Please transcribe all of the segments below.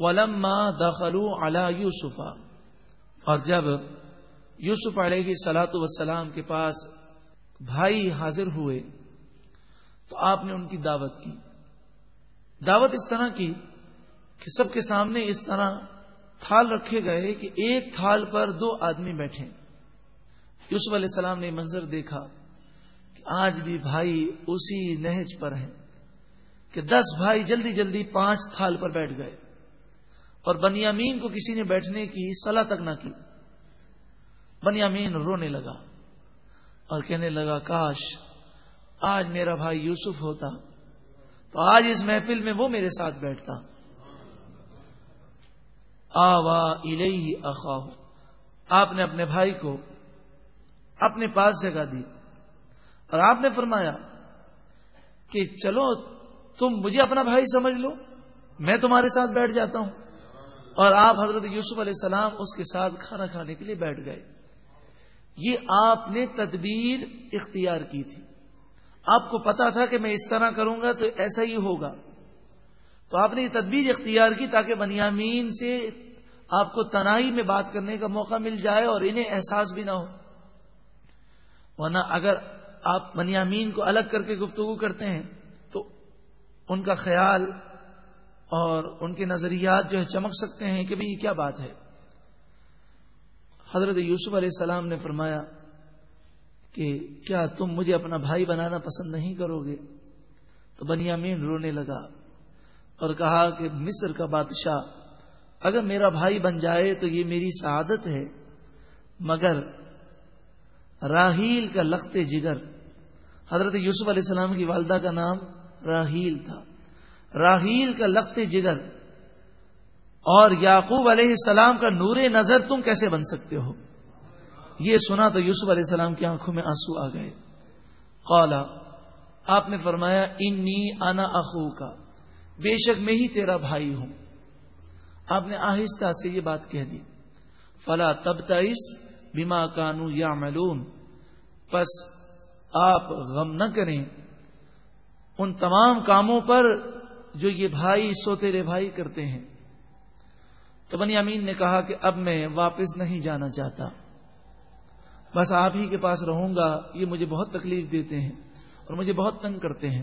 ولما دخلو علی یوسفا اور جب یوسف علیہ سلاۃ وسلام کے پاس بھائی حاضر ہوئے، تو آپ نے ان کی دعوت کی۔ دعوت اس طرح کی کہ سب کے سامنے اس طرح تھال رکھے گئے کہ ایک تھال پر دو آدمی بیٹھے۔ یوسف علیہ السلام نے منظر دیکھا کہ آج بھی بھائی اسی نہج پر ہیں، کہ دس بھائی جلدی جلدی پانچ تھال پر بیٹھ گئے۔ اور بنیامین کو کسی نے بیٹھنے کی صلاح تک نہ کی۔ بنیامین رونے لگا اور کہنے لگا، کاش آج میرا بھائی یوسف ہوتا تو آج اس محفل میں وہ میرے ساتھ بیٹھتا۔ آ اخا آپ نے اپنے بھائی کو اپنے پاس جگہ دی اور آپ نے فرمایا کہ چلو تم مجھے اپنا بھائی سمجھ لو، میں تمہارے ساتھ بیٹھ جاتا ہوں۔ اور آپ حضرت یوسف علیہ السلام اس کے ساتھ کھانا کھانے کے لیے بیٹھ گئے۔ یہ آپ نے تدبیر اختیار کی تھی۔ آپ کو پتا تھا کہ میں اس طرح کروں گا تو ایسا ہی ہوگا۔ تو آپ نے یہ تدبیر اختیار کی تاکہ بنیامین سے آپ کو تنہائی میں بات کرنے کا موقع مل جائے اور انہیں احساس بھی نہ ہو۔ ورنہ اگر آپ بنیامین کو الگ کر کے گفتگو کرتے ہیں تو ان کا خیال اور ان کے نظریات جو ہے چمک سکتے ہیں کہ بھائی یہ کیا بات ہے۔ حضرت یوسف علیہ السلام نے فرمایا کہ کیا تم مجھے اپنا بھائی بنانا پسند نہیں کرو گے؟ تو بنیامین رونے لگا اور کہا کہ مصر کا بادشاہ، اگر میرا بھائی بن جائے تو یہ میری سعادت ہے، مگر راہیل کا لخت جگر۔ حضرت یوسف علیہ السلام کی والدہ کا نام راہیل تھا۔ راہیل کا لخت جگر اور یعقوب علیہ السلام کا نور نظر تم کیسے بن سکتے ہو؟ یہ سنا تو یوسف علیہ السلام کی آنکھوں میں آنسو آ گئے۔ قالا، آپ نے فرمایا، انی انا اخو کا بے شک میں ہی تیرا بھائی ہوں۔ آپ نے آہستہ سے یہ بات کہہ دی۔ فلا تب تئس بیما کانو یا ملون بس آپ غم نہ کریں۔ ان تمام کاموں پر جو یہ بھائی سو تیرے بھائی کرتے ہیں۔ تو بنی امین نے کہا کہ اب میں واپس نہیں جانا چاہتا۔ بس آپ ہی کے پاس رہوں گا، یہ مجھے بہت تکلیف دیتے ہیں اور مجھے بہت تنگ کرتے ہیں۔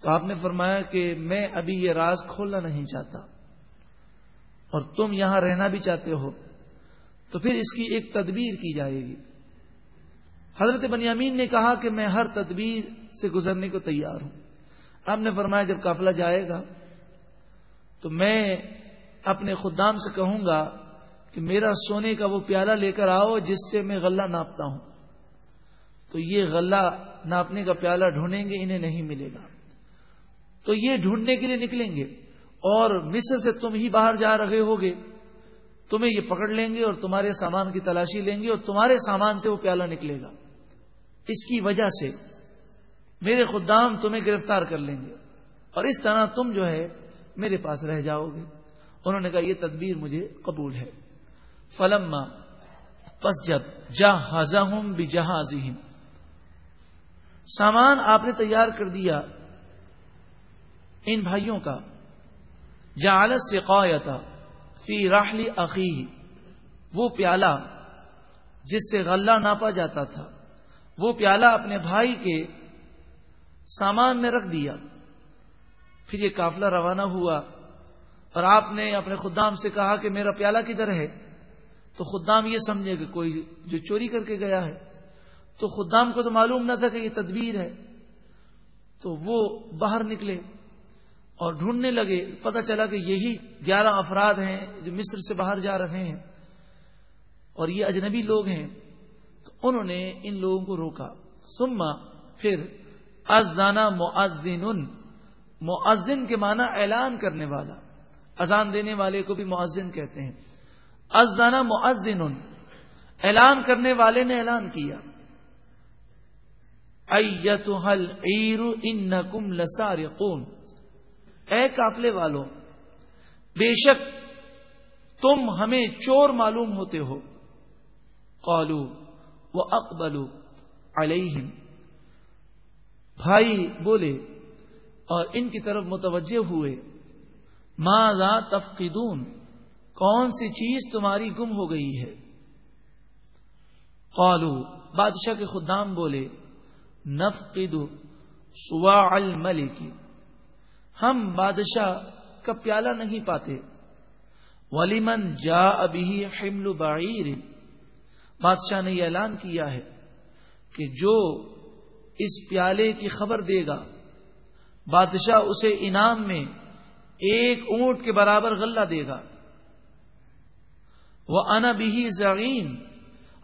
تو آپ نے فرمایا کہ میں ابھی یہ راز کھولنا نہیں چاہتا۔ اور تم یہاں رہنا بھی چاہتے ہو۔ تو پھر اس کی ایک تدبیر کی جائے گی۔ حضرت بنیامین نے کہا کہ میں ہر تدبیر سے گزرنے کو تیار ہوں۔ آپ نے فرمایا جب قافلہ جائے گا، تو میں اپنے خدام سے کہوں گا کہ میرا سونے کا وہ پیالہ لے کر آؤ جس سے میں غلہ ناپتا ہوں۔ تو یہ غلہ ناپنے کا پیالہ ڈھونڈیں گے، انہیں نہیں ملے گا۔ تو یہ ڈھونڈنے کے لیے نکلیں گے۔ اور مصر سے تم ہی باہر جا رہے ہوگے۔ تمہیں یہ پکڑ لیں گے اور تمہارے سامان کی تلاشی لیں گے اور تمہارے سامان سے وہ پیالہ نکلے گا۔ اس کی وجہ سے میرے خدام تمہیں گرفتار کر لیں گے۔ اور اس طرح تم جو ہے میرے پاس رہ جاؤ گے۔ انہوں نے کہا، یہ تدبیر مجھے قبول ہے۔ فلما پس جب جا ہوں سامان آپ نے تیار کر دیا ان بھائیوں کا۔ جالت سے فی راہلی عقی وہ پیالہ جس سے غلہ ناپا جاتا تھا۔ وہ پیالہ اپنے بھائی کے سامان میں رکھ دیا۔ پھر یہ کافلہ روانہ ہوا اور آپ نے اپنے خدام سے کہا کہ میرا پیالہ کدھر ہے؟ تو خدام یہ سمجھے کہ کوئی جو چوری کر کے گیا ہے۔ تو خدام کو تو معلوم نہ تھا کہ یہ تدبیر ہے۔ تو وہ باہر نکلے اور ڈھونڈنے لگے۔ پتہ چلا کہ یہی گیارہ افراد ہیں جو مصر سے باہر جا رہے ہیں اور یہ اجنبی لوگ ہیں۔ تو انہوں نے ان لوگوں کو روکا۔ سما پھر ازانا معذن معذن کے معنی اعلان کرنے والا، اذان دینے والے کو بھی معذن کہتے ہیں۔ ازانا معذن اعلان کرنے والے نے اعلان کیا۔ ایتحل عیر انکم لسارقون. اے قافلے والوں بے شک تم ہمیں چور معلوم ہوتے ہو۔ قالو و اقبلو علیہم بھائی بولے اور ان کی طرف متوجہ ہوئے ماں تفقدون؟ کون سی چیز تمہاری گم ہو گئی ہے؟ قالو بادشاہ کے خدام بولے، نفقد سوا الملک. ہم بادشاہ کا پیالہ نہیں پاتے ولیمن جا ابھی حمل بعیر. بادشاہ نے یہ اعلان کیا ہے کہ جو اس پیالے کی خبر دے گا۔ بادشاہ اسے انعام میں ایک اونٹ کے برابر غلہ دے گا۔ وہ انا بھی زعیم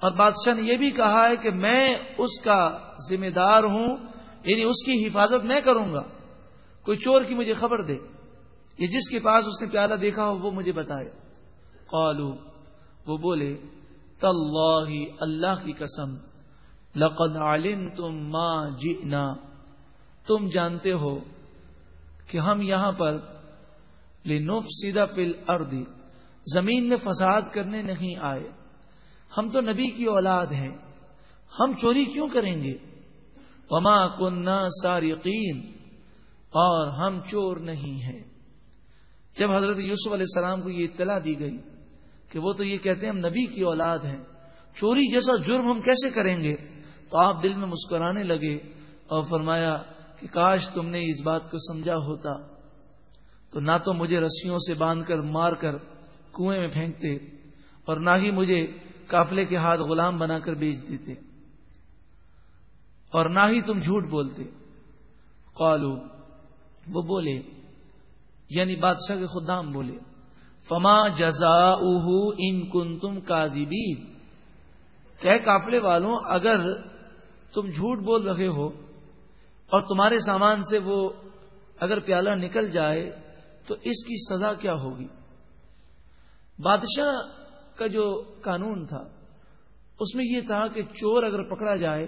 اور بادشاہ نے یہ بھی کہا ہے کہ میں اس کا ذمہ دار ہوں یعنی اس کی حفاظت میں کروں گا۔ کوئی چور کی مجھے خبر دے۔ یہ جس کے پاس اس نے پیالہ دیکھا ہو، وہ مجھے بتائے۔ قالو وہ بولے، تاللہ، اللہ کی قسم لقد علمتم ما جئنا۔ تم جانتے ہو کہ ہم یہاں پر لنفسد فی الارض، زمین میں فساد کرنے نہیں آئے۔ ہم تو نبی کی اولاد ہیں، ہم چوری کیوں کریں گے؟ وما کننا سارقین، اور ہم چور نہیں ہیں۔ جب حضرت یوسف علیہ السلام کو یہ اطلاع دی گئی کہ وہ تو یہ کہتے ہیں ہم نبی کی اولاد ہیں، چوری جیسا جرم ہم کیسے کریں گے؟ تو آپ دل میں مسکرانے لگے اور فرمایا کہ کاش تم نے اس بات کو سمجھا ہوتا تو نہ تو مجھے رسیوں سے باندھ کر مار کر کنویں میں پھینکتے اور نہ ہی مجھے کافلے کے ہاتھ غلام بنا کر بیچ دیتے اور نہ ہی تم جھوٹ بولتے۔ قالو، وہ بولے یعنی بادشاہ کے خدام بولے، فما جزا ان کن تم کہ کافلے والوں، اگر تم جھوٹ بول رہے ہو اور تمہارے سامان سے وہ اگر پیالہ نکل جائے تو اس کی سزا کیا ہوگی؟ بادشاہ کا جو قانون تھا، اس میں یہ تھا کہ چور اگر پکڑا جائے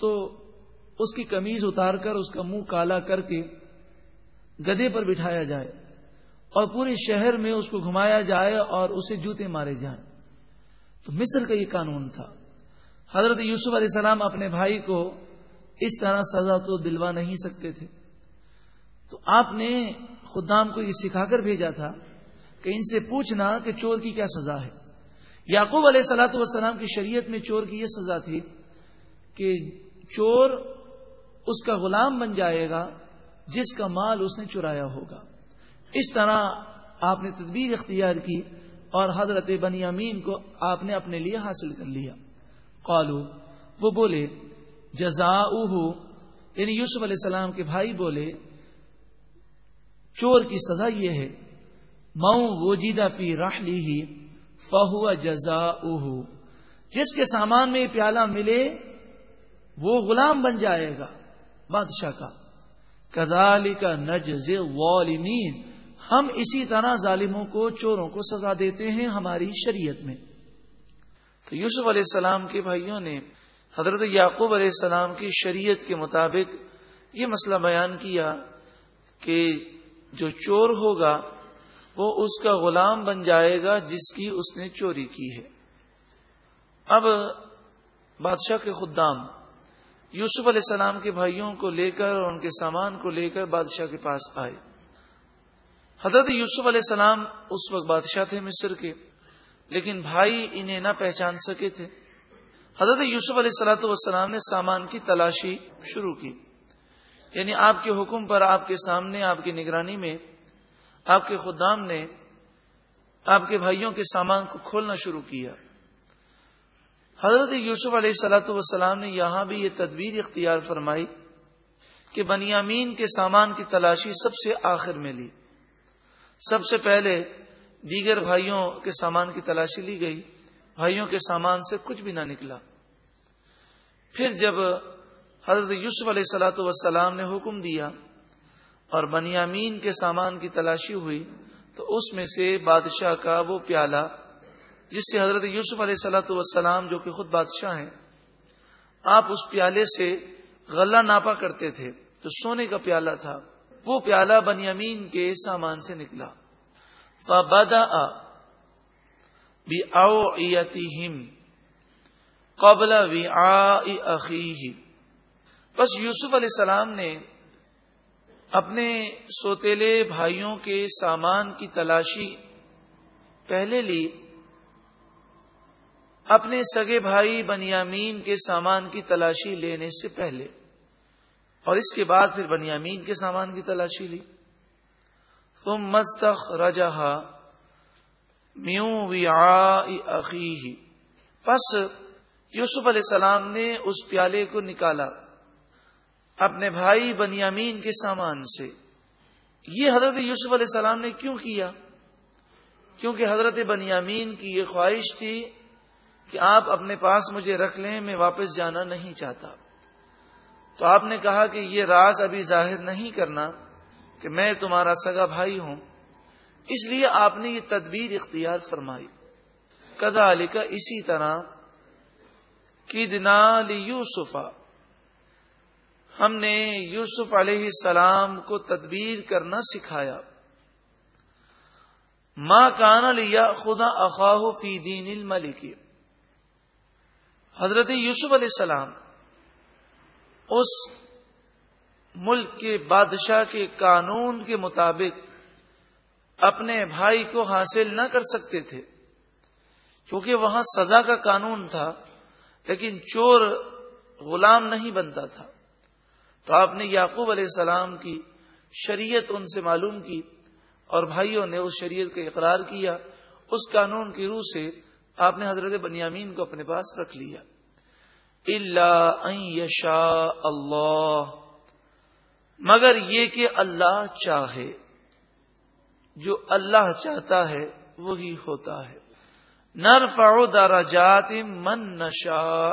تو اس کی کمیز اتار کر اس کا منہ کالا کر کے گدے پر بٹھایا جائے اور پورے شہر میں اس کو گھمایا جائے اور اسے جوتے مارے جائیں۔ تو مصر کا یہ قانون تھا۔ حضرت یوسف علیہ السلام اپنے بھائی کو اس طرح سزا تو دلوا نہیں سکتے تھے۔ تو آپ نے خدام کو یہ سکھا کر بھیجا تھا کہ ان سے پوچھنا کہ چور کی کیا سزا ہے۔ یعقوب علیہ سلاۃ والسلام کی شریعت میں چور کی یہ سزا تھی کہ چور اس کا غلام بن جائے گا جس کا مال اس نے چرایا ہوگا۔ اس طرح آپ نے تدبیر اختیار کی اور حضرت بنی امین کو آپ نے اپنے لیے حاصل کر لیا۔ قالو وہ بولے جزا یعنی یوسف علیہ السلام کے بھائی بولے، چور کی سزا یہ ہے مئو وہ جیدا فی راہلی ہی فہو جزا جس کے سامان میں پیالہ ملے، وہ غلام بن جائے گا، بادشاہ کا۔ کدالی کا نج والمین ہم اسی طرح ظالموں کو، چوروں کو سزا دیتے ہیں ہماری شریعت میں۔ تو یوسف علیہ السلام کے بھائیوں نے حضرت یعقوب علیہ السلام کی شریعت کے مطابق یہ مسئلہ بیان کیا کہ جو چور ہوگا وہ اس کا غلام بن جائے گا جس کی اس نے چوری کی ہے۔ اب بادشاہ کے خدام، یوسف علیہ السلام کے بھائیوں کو لے کر اور ان کے سامان کو لے کر بادشاہ کے پاس آئے۔ حضرت یوسف علیہ السلام اس وقت بادشاہ تھے مصر کے۔ لیکن بھائی انہیں نہ پہچان سکے تھے۔ حضرت یوسف علیہ السلاۃ والسلام نے سامان کی تلاشی شروع کی۔ یعنی آپ کے حکم پر آپ کے سامنے، آپ کی نگرانی میں، آپ کے خدام نے آپ کے بھائیوں کے سامان کو کھولنا شروع کیا۔ حضرت یوسف علیہ السلاۃ والسلام نے یہاں بھی یہ تدبیر اختیار فرمائی کہ بنیامین کے سامان کی تلاشی سب سے آخر میں لی۔ سب سے پہلے دیگر بھائیوں کے سامان کی تلاشی لی گئی۔ بھائیوں کے سامان سے کچھ بھی نہ نکلا۔ پھر جب حضرت یوسف علیہ السلاۃ والسلام نے حکم دیا اور بنیامین کے سامان کی تلاشی ہوئی، تو اس میں سے بادشاہ کا وہ پیالہ، جس سے حضرت یوسف علیہ سلاۃ والسلام جو کہ خود بادشاہ ہیں، آپ اس پیالے سے غلہ ناپا کرتے تھے۔ تو سونے کا پیالہ تھا۔ وہ پیالہ بنیامین کے سامان سے نکلا۔ فبدا قبل بس یوسف علیہ السلام نے اپنے سوتےلے بھائیوں کے سامان کی تلاشی پہلے لی۔ اپنے سگے بھائی بنیامین کے سامان کی تلاشی لینے سے پہلے اور اس کے بعد پھر بنیامین کے سامان کی تلاشی لی۔ تم مستخ رجا میوں عقی پس یوسف علیہ السلام نے اس پیالے کو نکالا اپنے بھائی بنیامین کے سامان سے۔ یہ حضرت یوسف علیہ السلام نے کیوں کیا؟ کیونکہ حضرت بنیامین کی یہ خواہش تھی کہ آپ اپنے پاس مجھے رکھ لیں، میں واپس جانا نہیں چاہتا۔ تو آپ نے کہا کہ یہ راز ابھی ظاہر نہیں کرنا۔ کہ میں تمہارا سگا بھائی ہوں۔ اس لیے آپ نے یہ تدبیر اختیار فرمائی۔ کدا علی کا اسی طرح کدنا یوسفا ہم نے یوسف علیہ السلام کو تدبیر کرنا سکھایا۔ ماں کان لیا خدا اخاہ فی دین الملک۔ حضرت یوسف علیہ السلام اس ملک کے بادشاہ کے قانون کے مطابق اپنے بھائی کو حاصل نہ کر سکتے تھے۔ کیونکہ وہاں سزا کا قانون تھا، لیکن چور غلام نہیں بنتا تھا۔ تو آپ نے یعقوب علیہ السلام کی شریعت ان سے معلوم کی اور بھائیوں نے اس شریعت کا اقرار کیا۔ اس قانون کی روح سے آپ نے حضرت بنیامین کو اپنے پاس رکھ لیا۔ اللہ اللہ۔ مگر یہ کہ اللہ چاہے، جو اللہ چاہتا ہے وہی ہوتا ہے۔ نر فاؤ دارا جات من نشا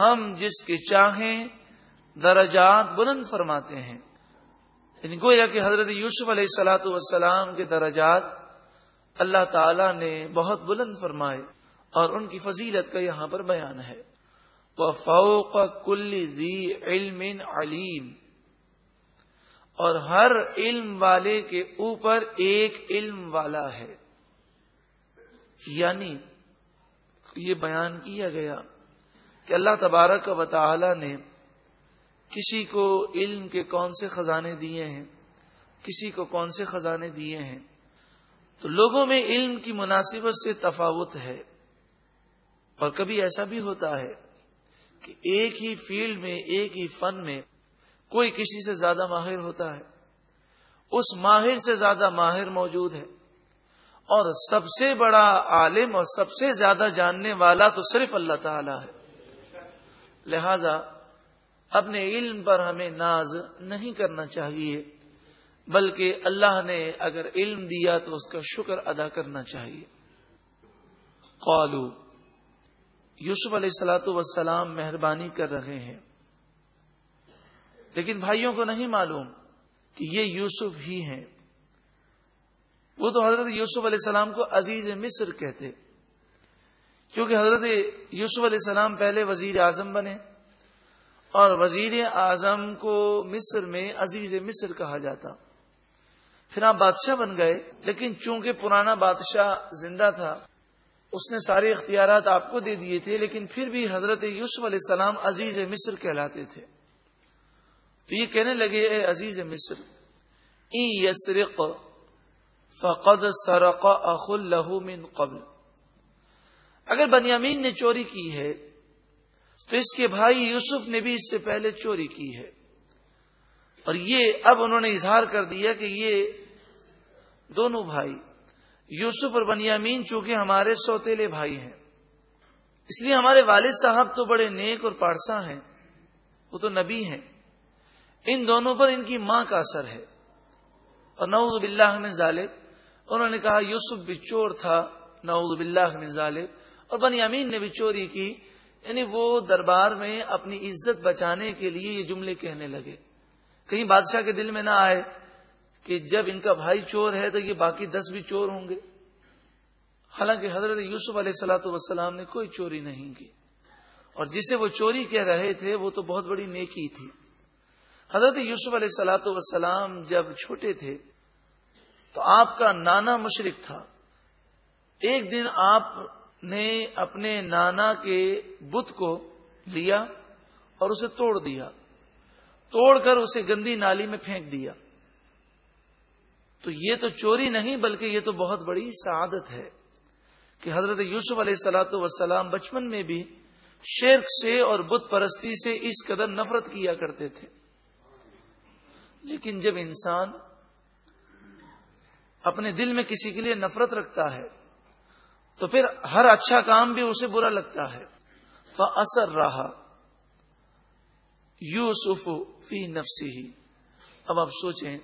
ہم جس کے چاہیں درجات بلند فرماتے ہیں۔ یعنی گویا کہ حضرت یوسف علیہ السلاۃ والسلام کے درجات اللہ تعالی نے بہت بلند فرمائے اور ان کی فضیلت کا یہاں پر بیان ہے۔ وہ فوق کل ذی علم علیم اور ہر علم والے کے اوپر ایک علم والا ہے۔ یعنی یہ بیان کیا گیا کہ اللہ تبارک و تعالی نے کسی کو علم کے کون سے خزانے دیے ہیں، کسی کو کون سے خزانے دیے ہیں۔ تو لوگوں میں علم کی مناسبت سے تفاوت ہے۔ اور کبھی ایسا بھی ہوتا ہے کہ ایک ہی فیلڈ میں، ایک ہی فن میں کوئی کسی سے زیادہ ماہر ہوتا ہے۔ اس ماہر سے زیادہ ماہر موجود ہے۔ اور سب سے بڑا عالم اور سب سے زیادہ جاننے والا تو صرف اللہ تعالی ہے۔ لہذا اپنے علم پر ہمیں ناز نہیں کرنا چاہیے، بلکہ اللہ نے اگر علم دیا تو اس کا شکر ادا کرنا چاہیے۔ قالو یوسف علیہ السلاۃ وسلام مہربانی کر رہے ہیں۔ لیکن بھائیوں کو نہیں معلوم کہ یہ یوسف ہی ہیں۔ وہ تو حضرت یوسف علیہ السلام کو عزیز مصر کہتے۔ کیونکہ حضرت یوسف علیہ السلام پہلے وزیر اعظم بنے اور وزیر اعظم کو مصر میں عزیز مصر کہا جاتا۔ پھر آپ بادشاہ بن گئے، لیکن چونکہ پرانا بادشاہ زندہ تھا اس نے سارے اختیارات آپ کو دے دیے تھے، لیکن پھر بھی حضرت یوسف علیہ السلام عزیز مصر کہلاتے تھے۔ تو یہ کہنے لگے، اے عزیز مصر یسرق، فقد سرق اخ من قبل۔ اگر بنیامین نے چوری کی ہے، تو اس کے بھائی یوسف نے بھی اس سے پہلے چوری کی ہے۔ اور یہ اب انہوں نے اظہار کر دیا کہ یہ دونوں بھائی یوسف اور بنیامین چونکہ ہمارے سوتےلے بھائی ہیں۔ اس لیے ہمارے والد صاحب تو بڑے نیک اور پارسا ہیں، وہ تو نبی ہیں۔ ان دونوں پر ان کی ماں کا اثر ہے۔ اور نعوذ باللہ میں ظالب انہوں نے کہا یوسف بھی چور تھا، نعوذ باللہ میں ظالب اور بنیامین نے بھی چوری کی۔ یعنی وہ دربار میں اپنی عزت بچانے کے لیے یہ جملے کہنے لگے۔ کہیں بادشاہ کے دل میں نہ آئے۔ کہ جب ان کا بھائی چور ہے تو یہ باقی دس بھی چور ہوں گے۔ حالانکہ حضرت یوسف علیہ السلاۃ وسلام نے کوئی چوری نہیں کی۔ اور جسے وہ چوری کہہ رہے تھے، وہ تو بہت بڑی نیکی تھی۔ حضرت یوسف علیہ السلاۃ وسلام جب چھوٹے تھے، تو آپ کا نانا مشرق تھا۔ ایک دن آپ نے اپنے نانا کے بت کو لیا اور اسے توڑ دیا۔ توڑ کر اسے گندی نالی میں پھینک دیا۔ تو یہ تو چوری نہیں بلکہ یہ تو بہت بڑی سعادت ہے کہ حضرت یوسف علیہ السلاۃ وسلام بچپن میں بھی شرک سے اور بت پرستی سے اس قدر نفرت کیا کرتے تھے۔ لیکن جب انسان اپنے دل میں کسی کے لیے نفرت رکھتا ہے تو پھر ہر اچھا کام بھی اسے برا لگتا ہے۔ اثر رہا یوسف فی نفسی ہی اب آپ سوچیں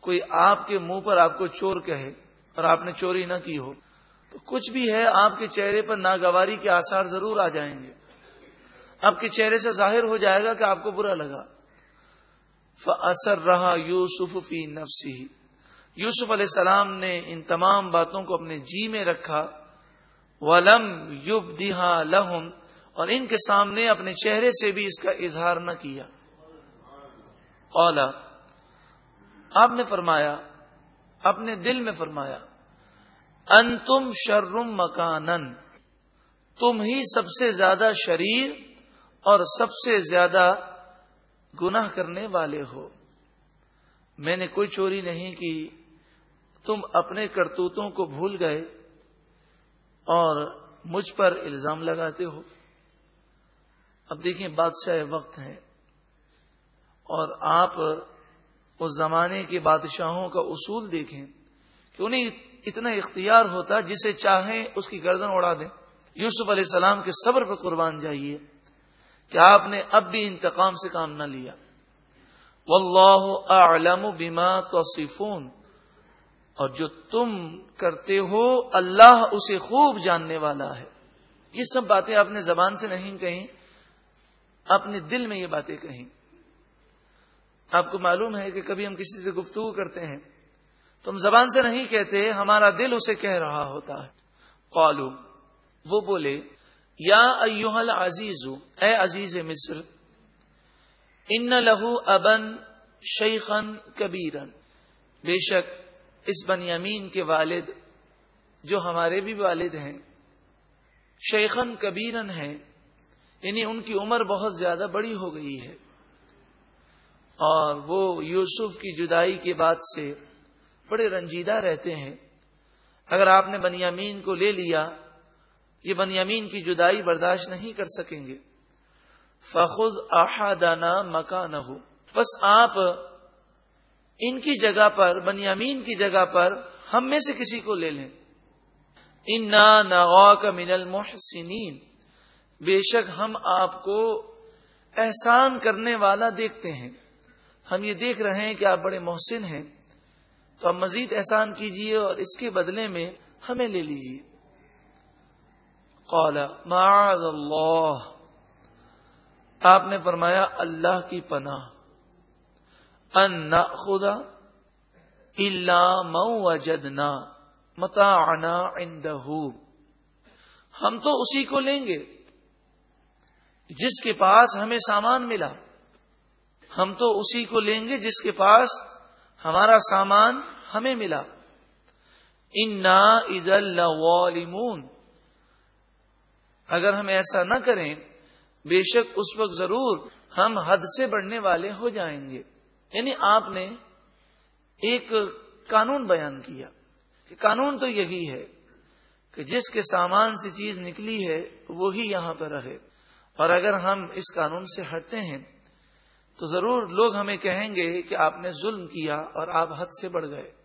کوئی آپ کے منہ پر آپ کو چور کہے اور آپ نے چوری نہ کی ہو، تو کچھ بھی ہے، آپ کے چہرے پر ناگواری کے آثار ضرور آ جائیں گے۔ آپ کے چہرے سے ظاہر ہو جائے گا کہ آپ کو برا لگا۔ اثر رہا یوسف فی نفسی یوسف علیہ السلام نے ان تمام باتوں کو اپنے جی میں رکھا۔ ولم یوب دہا لہم اور ان کے سامنے اپنے چہرے سے بھی اس کا اظہار نہ کیا۔ اولا آپ نے فرمایا، اپنے دل میں فرمایا ان تم شرم مکانن، تم ہی سب سے زیادہ شریر اور سب سے زیادہ گناہ کرنے والے ہو۔ میں نے کوئی چوری نہیں کی، تم اپنے کرتوتوں کو بھول گئے اور مجھ پر الزام لگاتے ہو۔ اب دیکھیں، بادشاہ وقت ہیں اور آپ اس زمانے کے بادشاہوں کا اصول دیکھیں کہ انہیں اتنا اختیار ہوتا جسے چاہیں اس کی گردن اڑا دیں۔ یوسف علیہ السلام کے صبر پہ قربان جائیے کہ آپ نے اب بھی انتقام سے کام نہ لیا۔ واللہ اعلم بما توصفون اور جو تم کرتے ہو اللہ اسے خوب جاننے والا ہے۔ یہ سب باتیں اپنے زبان سے نہیں کہیں، اپنے دل میں یہ باتیں کہیں۔ آپ کو معلوم ہے کہ کبھی ہم کسی سے گفتگو کرتے ہیں تو ہم زبان سے نہیں کہتے، ہمارا دل اسے کہہ رہا ہوتا ہے۔ قالو، وہ بولے، یا ایوہل عزیز اے عزیز مصر، ان لہو ابن شیخن کبیرن۔ بے شک، اس بن یمین کے والد، جو ہمارے بھی والد ہیں، شیخن کبیرن ہیں یعنی ان کی عمر بہت زیادہ بڑی ہو گئی ہے۔ اور وہ یوسف کی جدائی کے بعد سے بڑے رنجیدہ رہتے ہیں۔ اگر آپ نے بنیامین کو لے لیا، یہ بنیامین کی جدائی برداشت نہیں کر سکیں گے۔ فخود احادانہ مکان ہو بس آپ ان کی جگہ پر، بنیامین کی جگہ پر ہم میں سے کسی کو لے لیں۔ ان نغوا کا من المحسنین بے شک ہم آپ کو احسان کرنے والا دیکھتے ہیں۔ ہم یہ دیکھ رہے ہیں کہ آپ بڑے محسن ہیں، تو آپ مزید احسان کیجیے اور اس کے بدلے میں ہمیں لے لیجیے۔ قال، معاذ اللہ آپ نے فرمایا، اللہ کی پناہ۔ ان خدا اللہ مو وجدنا متا ہم تو اسی کو لیں گے، جس کے پاس ہمیں سامان ملا۔ ہم تو اسی کو لیں گے جس کے پاس ہمارا سامان ہمیں ملا۔ انا اگر ہم ایسا نہ کریں، بے شک اس وقت ضرور ہم حد سے بڑھنے والے ہو جائیں گے۔ یعنی آپ نے ایک قانون بیان کیا کہ قانون تو یہی ہے کہ جس کے سامان سے چیز نکلی ہے، وہی یہاں پہ رہے۔ اور اگر ہم اس قانون سے ہٹتے ہیں تو ضرور لوگ ہمیں کہیں گے کہ آپ نے ظلم کیا اور آپ حد سے بڑھ گئے۔